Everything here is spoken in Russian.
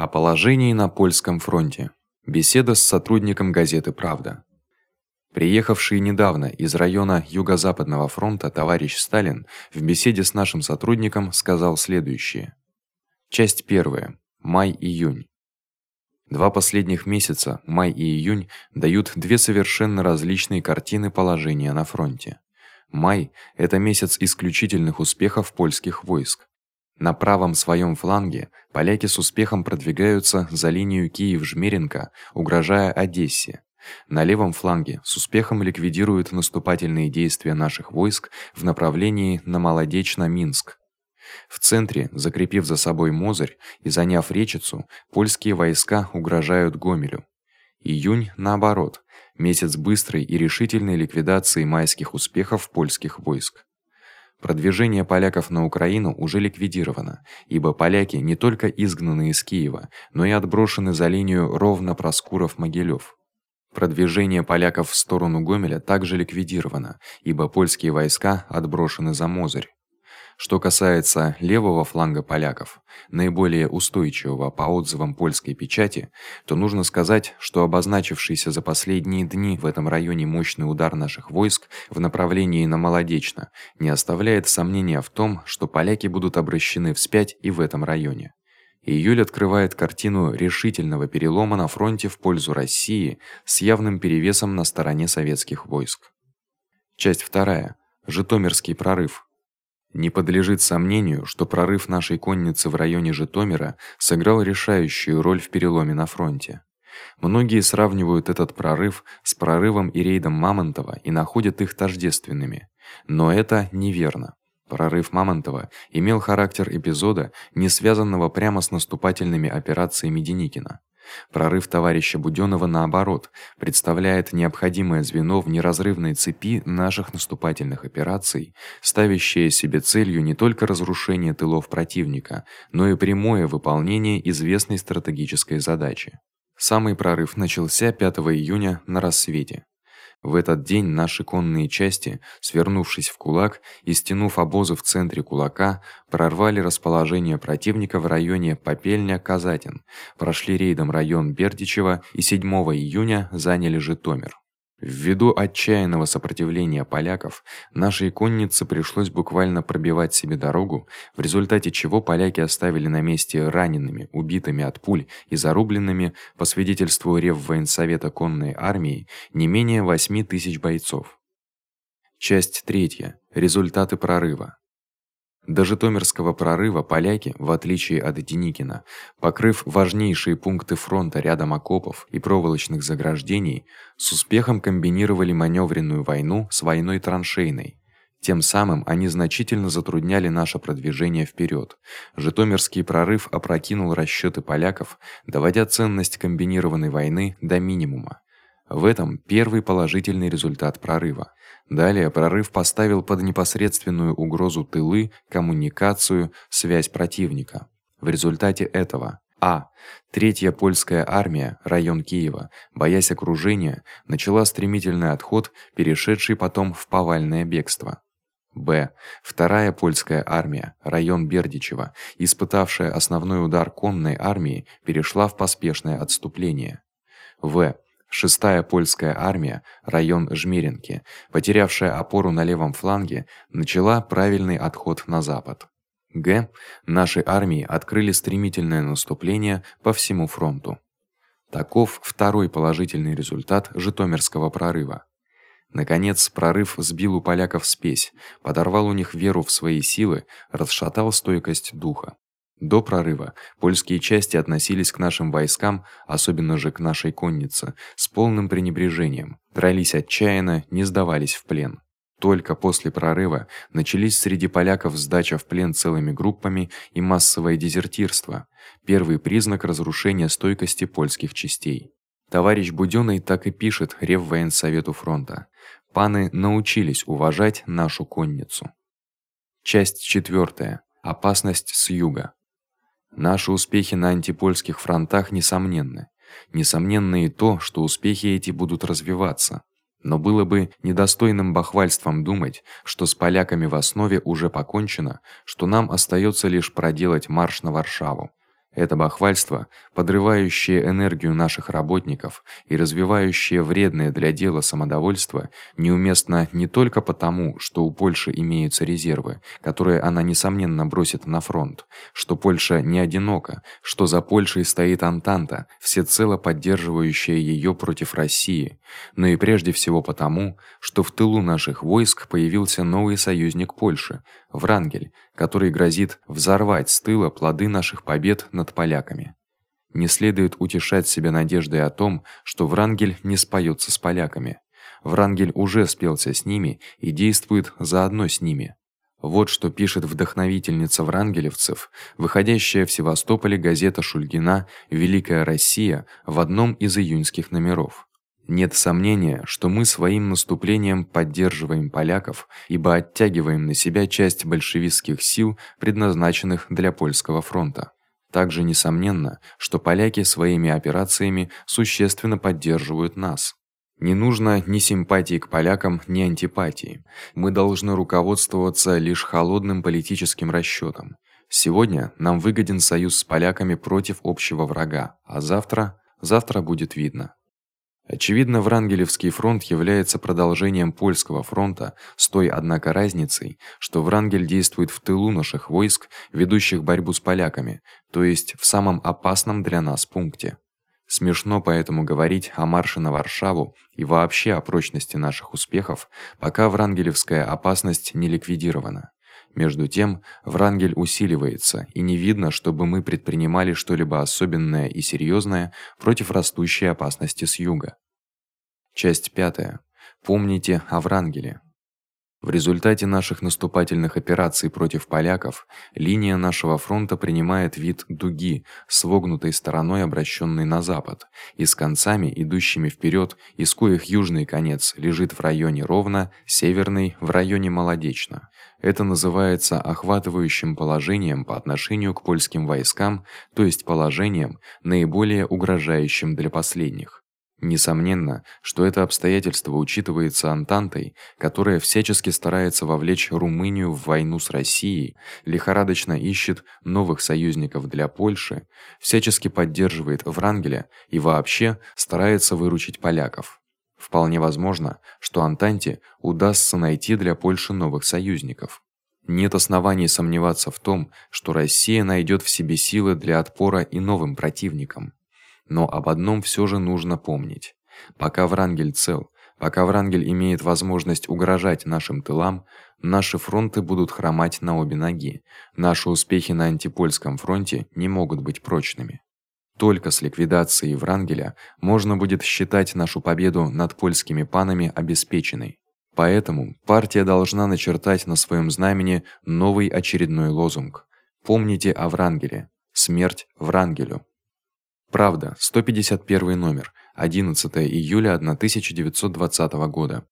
О положении на польском фронте. Беседа с сотрудником газеты Правда. Приехавший недавно из района Юго-Западного фронта товарищ Сталин в беседе с нашим сотрудником сказал следующее: Часть первая. Май-июнь. Два последних месяца, май и июнь, дают две совершенно различные картины положения на фронте. Май это месяц исключительных успехов польских войск. На правом своём фланге поляки с успехом продвигаются за линию Киев-Жмеринка, угрожая Одессе. На левом фланге с успехом ликвидируют наступательные действия наших войск в направлении на Молодечно-Минск. В центре, закрепив за собой Мозырь и заняв Речицу, польские войска угрожают Гомелю. Июнь наоборот, месяц быстрой и решительной ликвидации майских успехов польских войск. Продвижение поляков на Украину уже ликвидировано, ибо поляки не только изгнаны из Киева, но и отброшены за линию ровно Проскуров-Могилёв. Продвижение поляков в сторону Гомеля также ликвидировано, ибо польские войска отброшены за Мозырь. Что касается левого фланга поляков, наиболее устойчивого по отзывам польской печати, то нужно сказать, что обозначившийся за последние дни в этом районе мощный удар наших войск в направлении на Молодечно не оставляет сомнения в том, что поляки будут обращены вспять и в этом районе. Июль открывает картину решительного перелома на фронте в пользу России с явным перевесом на стороне советских войск. Часть вторая. Житомирский прорыв. Не подлежит сомнению, что прорыв нашей конницы в районе Житомира сыграл решающую роль в переломе на фронте. Многие сравнивают этот прорыв с прорывом и рейдом Мамонтова и находят их тождественными. Но это неверно. Прорыв Мамонтова имел характер эпизода, не связанного прямо с наступательными операциями Деникина. Прорыв товарища Будённого наоборот представляет необходимое звено в неразрывной цепи наших наступательных операций, ставящее себе целью не только разрушение тылов противника, но и прямое выполнение известной стратегической задачи. Самый прорыв начался 5 июня на рассвете. В этот день наши конные части, свернувшись в кулак и стянув обозы в центре кулака, прорвали расположение противника в районе Попельня-Казатин, прошли рейдом район Бердичева и 7 июня заняли Житомир. Ввиду отчаянного сопротивления поляков, нашей коннице пришлось буквально пробивать себе дорогу, в результате чего поляки оставили на месте ранеными, убитыми от пуль и зарубленными, по свидетельству Реввоенсовета конной армии, не менее 8 тысяч бойцов. Часть третья. Результаты прорыва. До Житомирского прорыва поляки, в отличие от Деникина, покрыв важнейшие пункты фронта рядом окопов и проволочных заграждений, с успехом комбинировали манёвренную войну с войной траншейной. Тем самым они значительно затрудняли наше продвижение вперёд. Житомирский прорыв опрокинул расчёты поляков, доводя ценность комбинированной войны до минимума. В этом первый положительный результат прорыва. Далее прорыв поставил под непосредственную угрозу тылы, коммуникацию, связь противника. В результате этого а. Третья польская армия, район Киева, боясь окружения, начала стремительный отход, перешедший потом в повальное бегство. Б. Вторая польская армия, район Бердичева, испытавшая основной удар конной армии, перешла в поспешное отступление. В. Шестая польская армия, район Жмеринки, потерявшая опору на левом фланге, начала правильный отход на запад. Г. Наши армии открыли стремительное наступление по всему фронту. Таков второй положительный результат Житомирского прорыва. Наконец, прорыв сбил у поляков спесь, подорвал у них веру в свои силы, расшатал стойкость духа. До прорыва польские части относились к нашим войскам, особенно же к нашей коннице, с полным пренебрежением. Дрались отчаянно, не сдавались в плен. Только после прорыва начались среди поляков сдача в плен целыми группами и массовое дезертирство. Первый признак разрушения стойкости польских частей. Товарищ Будённый так и пишет Реввоенсовету фронта: "Паны научились уважать нашу конницу". Часть четвёртая. Опасность с юга. Наши успехи на антипольских фронтах несомненны. Несомненно и то, что успехи эти будут развиваться. Но было бы недостойным бахвальством думать, что с поляками в основе уже покончено, что нам остаётся лишь проделать марш на Варшаву. Это бахвальство, подрывающее энергию наших работников и развивающее вредное для дела самодовольство, неуместно не только потому, что у Польши имеются резервы, которые она несомненно бросит на фронт, что Польша не одинока, что за Польшей стоит Антанта, всецело поддерживающая её против России, но и прежде всего потому, что в тылу наших войск появился новый союзник Польши Врангель, который грозит взорвать с тыла плоды наших побед над поляками. Не следует утешать себя надеждой о том, что Врангель не споётся с поляками. Врангель уже спелся с ними и действует заодно с ними. Вот что пишет вдохновительница врангелевцев, выходящая в Севастополе газета Шульгина Великая Россия в одном из июньских номеров. Нет сомнения, что мы своим наступлением поддерживаем поляков, ибо оттягиваем на себя часть большевистских сил, предназначенных для польского фронта. Также несомненно, что поляки своими операциями существенно поддерживают нас. Не нужно ни симпатии к полякам, ни антипатии. Мы должны руководствоваться лишь холодным политическим расчётом. Сегодня нам выгоден союз с поляками против общего врага, а завтра, завтра будет видно. Очевидно, Врангелевский фронт является продолжением польского фронта, с той однако разницей, что Врангель действует в тылу наших войск, ведущих борьбу с поляками, то есть в самом опасном для нас пункте. Смешно поэтому говорить о марше на Варшаву и вообще о прочности наших успехов, пока Врангелевская опасность не ликвидирована. Между тем, Врангель усиливается, и не видно, чтобы мы предпринимали что-либо особенное и серьёзное против растущей опасности с юга. Часть пятая. Помните о Врангеле. В результате наших наступательных операций против поляков линия нашего фронта принимает вид дуги с вогнутой стороной, обращённой на запад, и с концами, идущими вперёд, из коих южный конец лежит в районе Ровно, северный в районе Молодечно. Это называется охватывающим положением по отношению к польским войскам, то есть положением наиболее угрожающим для последних. Несомненно, что это обстоятельство учитывается Антантой, которая всячески старается вовлечь Румынию в войну с Россией, лихорадочно ищет новых союзников для Польши, всячески поддерживает Врангеля и вообще старается выручить поляков. Вполне возможно, что Антанте удастся найти для Польши новых союзников. Нет оснований сомневаться в том, что Россия найдёт в себе силы для отпора и новым противникам. Но об одном всё же нужно помнить. Пока Врангель цел, пока Врангель имеет возможность угрожать нашим тылам, наши фронты будут хромать на обе ноги. Наши успехи на антипольском фронте не могут быть прочными. Только с ликвидацией Врангеля можно будет считать нашу победу над польскими панами обеспеченной. Поэтому партия должна начертать на своём знамени новый очередной лозунг. Помните о Врангеле. Смерть Врангелю. Правда, 151 номер, 11 июля 1920 года.